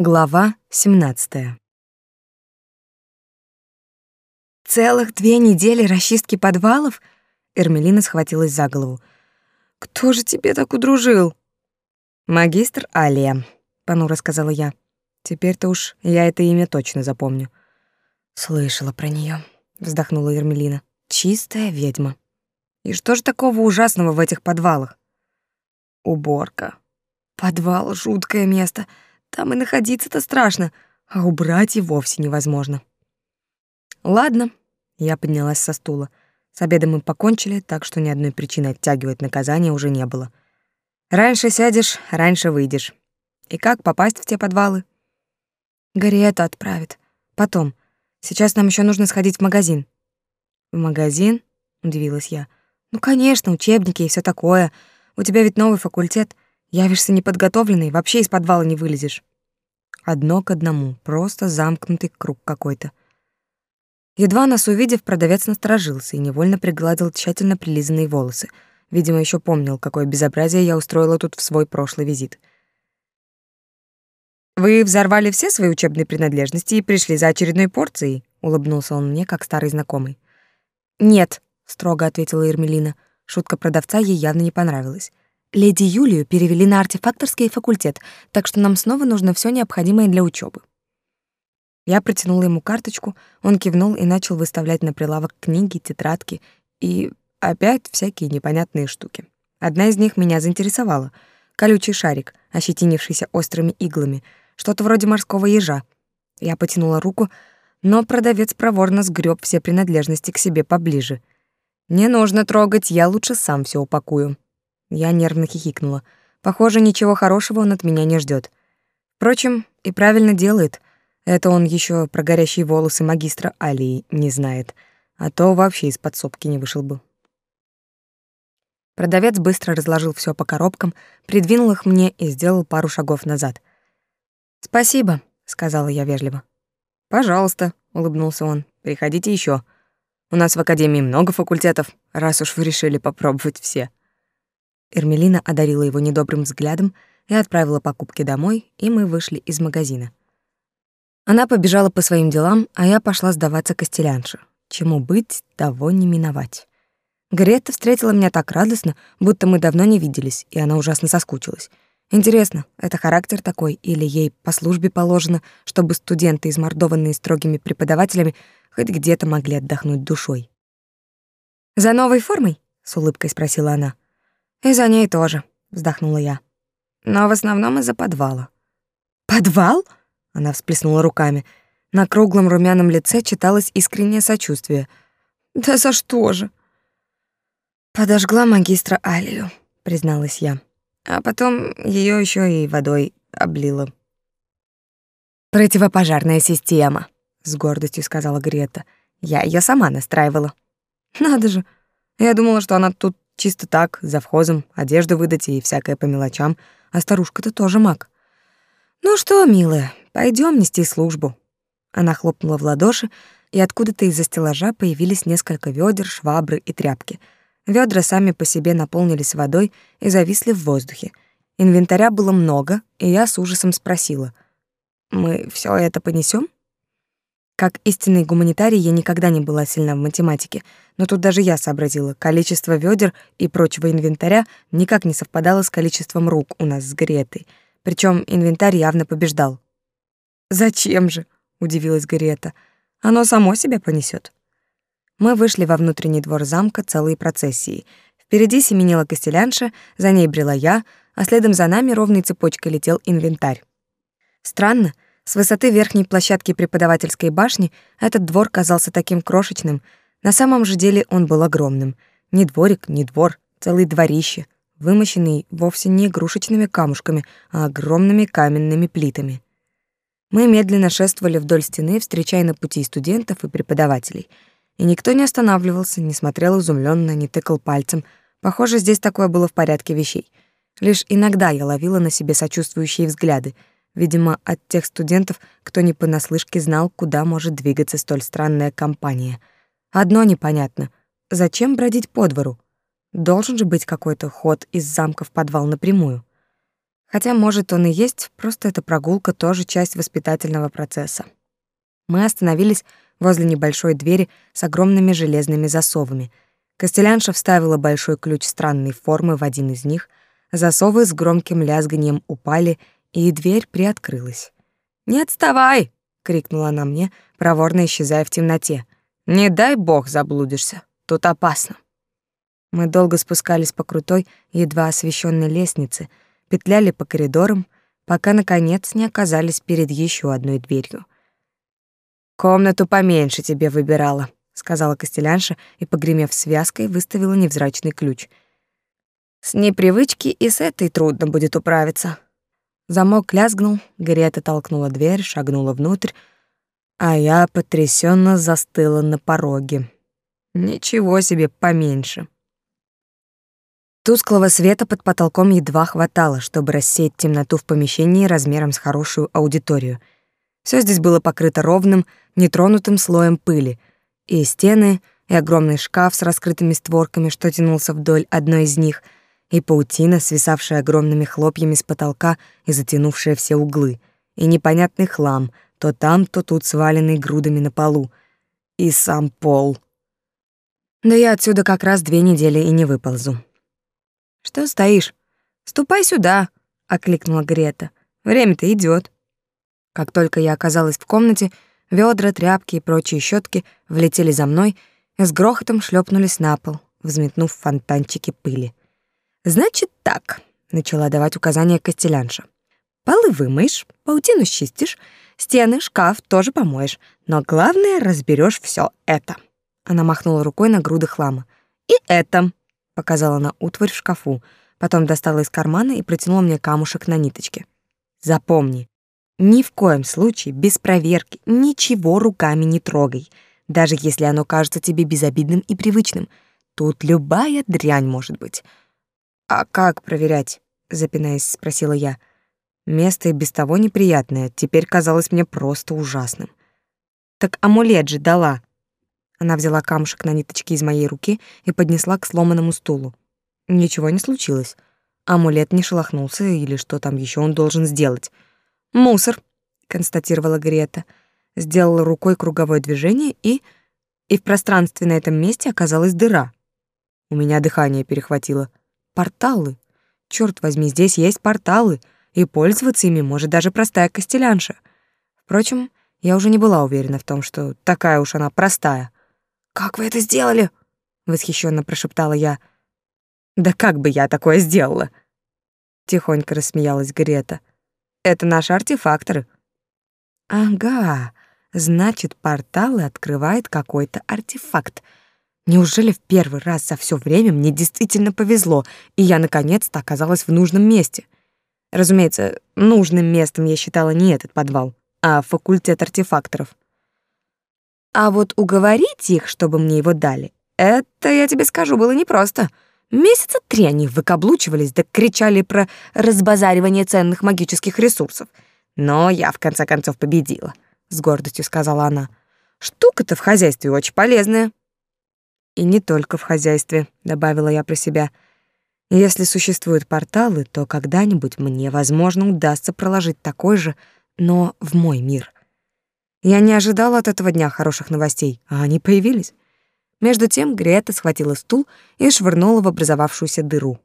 Глава 17. Целых две недели расчистки подвалов? Эрмелина схватилась за голову. Кто же тебе так удружил? Магистр Алия, понуро сказала я. Теперь-то уж я это имя точно запомню. Слышала про нее, вздохнула Ермелина. Чистая ведьма. И что же такого ужасного в этих подвалах? Уборка. Подвал жуткое место. Там и находиться-то страшно, а убрать и вовсе невозможно. Ладно, я поднялась со стула. С обедом мы покончили, так что ни одной причины оттягивать наказание уже не было. Раньше сядешь, раньше выйдешь. И как попасть в те подвалы? Гарриетта отправит. Потом. Сейчас нам еще нужно сходить в магазин. В магазин? Удивилась я. Ну, конечно, учебники и все такое. У тебя ведь новый факультет — Явишься неподготовленный, вообще из подвала не вылезешь. Одно к одному, просто замкнутый круг какой-то. Едва нас увидев, продавец насторожился и невольно пригладил тщательно прилизанные волосы. Видимо, еще помнил, какое безобразие я устроила тут в свой прошлый визит. «Вы взорвали все свои учебные принадлежности и пришли за очередной порцией?» — улыбнулся он мне, как старый знакомый. «Нет», — строго ответила Ермелина. Шутка продавца ей явно не понравилась. Леди Юлию перевели на артефакторский факультет, так что нам снова нужно все необходимое для учебы. Я протянула ему карточку, он кивнул и начал выставлять на прилавок книги, тетрадки и опять всякие непонятные штуки. Одна из них меня заинтересовала. Колючий шарик, ощетинившийся острыми иглами, что-то вроде морского ежа. Я потянула руку, но продавец проворно сгреб все принадлежности к себе поближе. «Не нужно трогать, я лучше сам все упакую». Я нервно хихикнула. Похоже, ничего хорошего он от меня не ждет. Впрочем, и правильно делает. Это он еще про горящие волосы магистра Алии не знает, а то вообще из подсобки не вышел бы. Продавец быстро разложил все по коробкам, придвинул их мне и сделал пару шагов назад. «Спасибо», — сказала я вежливо. «Пожалуйста», — улыбнулся он, — «приходите еще. У нас в академии много факультетов, раз уж вы решили попробовать все». Эрмелина одарила его недобрым взглядом и отправила покупки домой, и мы вышли из магазина. Она побежала по своим делам, а я пошла сдаваться костелянше. Чему быть, того не миновать. Грета встретила меня так радостно, будто мы давно не виделись, и она ужасно соскучилась. Интересно, это характер такой, или ей по службе положено, чтобы студенты, измордованные строгими преподавателями, хоть где-то могли отдохнуть душой? «За новой формой?» — с улыбкой спросила она. И за ней тоже, вздохнула я. Но в основном из-за подвала. Подвал? Она всплеснула руками. На круглом румяном лице читалось искреннее сочувствие. Да за что же? Подожгла магистра Алию, призналась я. А потом ее еще и водой облила. Противопожарная система, с гордостью сказала Грета. Я ее сама настраивала. Надо же. Я думала, что она тут Чисто так, за вхозом, одежду выдать и всякое по мелочам, а старушка-то тоже маг. Ну что, милая, пойдем нести службу. Она хлопнула в ладоши, и откуда-то из-за стеллажа появились несколько ведер, швабры и тряпки. Ведра сами по себе наполнились водой и зависли в воздухе. Инвентаря было много, и я с ужасом спросила: "Мы все это понесем? Как истинный гуманитарий я никогда не была сильна в математике, но тут даже я сообразила, количество ведер и прочего инвентаря никак не совпадало с количеством рук у нас с Гретой. Причем инвентарь явно побеждал. «Зачем же?» — удивилась Грета. «Оно само себя понесет. Мы вышли во внутренний двор замка целой процессией. Впереди семенила костелянша, за ней брела я, а следом за нами ровной цепочкой летел инвентарь. Странно, с высоты верхней площадки преподавательской башни этот двор казался таким крошечным. На самом же деле он был огромным. Ни дворик, ни двор, целый дворище, вымощенный вовсе не игрушечными камушками, а огромными каменными плитами. Мы медленно шествовали вдоль стены, встречая на пути студентов и преподавателей. И никто не останавливался, не смотрел изумленно, не тыкал пальцем. Похоже, здесь такое было в порядке вещей. Лишь иногда я ловила на себе сочувствующие взгляды — видимо, от тех студентов, кто не понаслышке знал, куда может двигаться столь странная компания. Одно непонятно — зачем бродить по двору? Должен же быть какой-то ход из замка в подвал напрямую. Хотя, может, он и есть, просто эта прогулка тоже часть воспитательного процесса. Мы остановились возле небольшой двери с огромными железными засовами. Костелянша вставила большой ключ странной формы в один из них, засовы с громким лязганием упали, и дверь приоткрылась. «Не отставай!» — крикнула она мне, проворно исчезая в темноте. «Не дай бог заблудишься, тут опасно». Мы долго спускались по крутой, едва освещенной лестнице, петляли по коридорам, пока, наконец, не оказались перед еще одной дверью. «Комнату поменьше тебе выбирала», — сказала Костелянша и, погремев связкой, выставила невзрачный ключ. «С непривычки и с этой трудно будет управиться». Замок лязгнул, Грета толкнула дверь, шагнула внутрь, а я потрясенно застыла на пороге. Ничего себе поменьше. Тусклого света под потолком едва хватало, чтобы рассеять темноту в помещении размером с хорошую аудиторию. Все здесь было покрыто ровным, нетронутым слоем пыли, и стены, и огромный шкаф с раскрытыми створками, что тянулся вдоль одной из них, и паутина, свисавшая огромными хлопьями с потолка и затянувшая все углы, и непонятный хлам, то там, то тут сваленный грудами на полу, и сам пол. Да я отсюда как раз две недели и не выползу. Что стоишь? Ступай сюда, окликнула Грета. Время-то идет. Как только я оказалась в комнате, ведра, тряпки и прочие щетки влетели за мной и с грохотом шлепнулись на пол, взметнув фонтанчики пыли. Значит так, начала давать указания Костелянша. Полы вымоешь, паутину чистишь, стены, шкаф тоже помоешь, но главное разберешь все это. Она махнула рукой на груды хлама. И это показала на утварь в шкафу, потом достала из кармана и протянула мне камушек на ниточке. Запомни, ни в коем случае без проверки ничего руками не трогай, даже если оно кажется тебе безобидным и привычным. Тут любая дрянь может быть. А как проверять? запинаясь, спросила я. Место и без того неприятное, теперь казалось мне просто ужасным. Так амулет же дала, она взяла камушек на ниточке из моей руки и поднесла к сломанному стулу. Ничего не случилось. Амулет не шелохнулся или что там еще он должен сделать. «Мусор», — констатировала Грета. Сделала рукой круговое движение и... И в пространстве на этом месте оказалась дыра. У меня дыхание перехватило. Порталы. Черт возьми, здесь есть порталы, и пользоваться ими может даже простая костелянша. Впрочем, я уже не была уверена в том, что такая уж она простая. «Как вы это сделали?» — восхищенно прошептала я. «Да как бы я такое сделала?» Тихонько рассмеялась Грета. «Это наши артефакторы». «Ага, значит, порталы открывает какой-то артефакт. Неужели в первый раз за все время мне действительно повезло, и я наконец-то оказалась в нужном месте?» Разумеется, нужным местом я считала не этот подвал, а факультет артефакторов. А вот уговорить их, чтобы мне его дали, это, я тебе скажу, было непросто. Месяца три они выкаблучивались да кричали про разбазаривание ценных магических ресурсов. Но я, в конце концов, победила, — с гордостью сказала она. Штука-то в хозяйстве очень полезная. И не только в хозяйстве, — добавила я про себя. Если существуют порталы, то когда-нибудь мне, возможно, удастся проложить такой же, но в мой мир — я не ожидала от этого дня хороших новостей, а они появились. Между тем Грета схватила стул и швырнула в образовавшуюся дыру.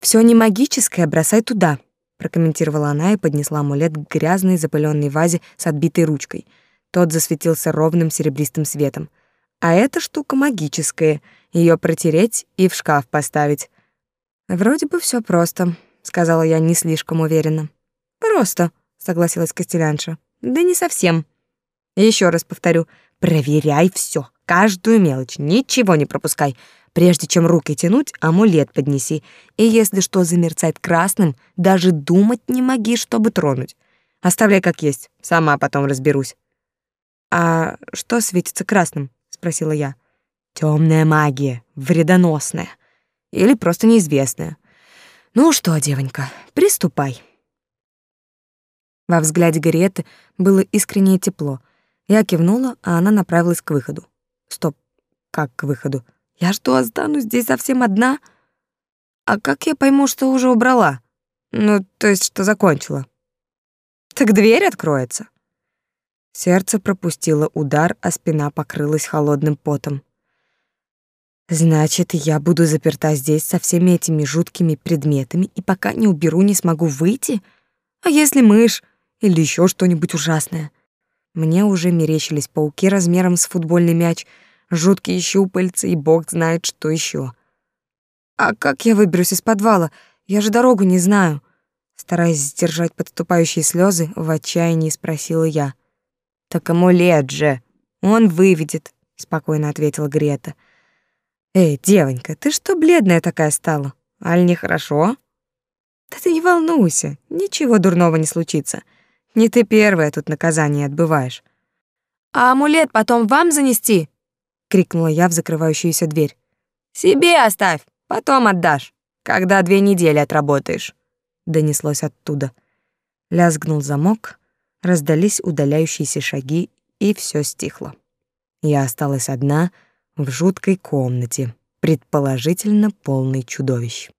Все не магическое бросай туда», — прокомментировала она и поднесла амулет к грязной запыленной вазе с отбитой ручкой. Тот засветился ровным серебристым светом. «А эта штука магическая, ее протереть и в шкаф поставить». «Вроде бы все просто», — сказала я не слишком уверенно. «Просто», — согласилась Костелянша. Да не совсем. Еще раз повторю, проверяй все, каждую мелочь, ничего не пропускай. Прежде чем руки тянуть, амулет поднеси. И если что замерцает красным, даже думать не моги, чтобы тронуть. Оставляй как есть, сама потом разберусь. А что светится красным? Спросила я. Темная магия, вредоносная или просто неизвестная. Ну что, девонька, приступай. Во взгляде Гарриетты было искреннее тепло. Я кивнула, а она направилась к выходу. Стоп, как к выходу? Я что, останусь здесь совсем одна? А как я пойму, что уже убрала? Ну, то есть, что закончила. Так дверь откроется. Сердце пропустило удар, а спина покрылась холодным потом. Значит, я буду заперта здесь со всеми этими жуткими предметами, и пока не уберу, не смогу выйти? А если мышь или еще что-нибудь ужасное? Мне уже мерещились пауки размером с футбольный мяч, жуткие щупальца и бог знает что еще. А как я выберусь из подвала? Я же дорогу не знаю. Стараясь сдержать подступающие слезы, в отчаянии спросила я. Так амулет же, он выведет, спокойно ответила Грета. Эй, девонька, ты что бледная такая стала? Аль нехорошо? Да ты не волнуйся, ничего дурного не случится. Не ты первая тут наказание отбываешь. А амулет потом вам занести? крикнула я в закрывающуюся дверь. Себе оставь, потом отдашь, когда две недели отработаешь, донеслось оттуда. Лязгнул замок, раздались удаляющиеся шаги, и все стихло. Я осталась одна в жуткой комнате, предположительно полной чудовищ.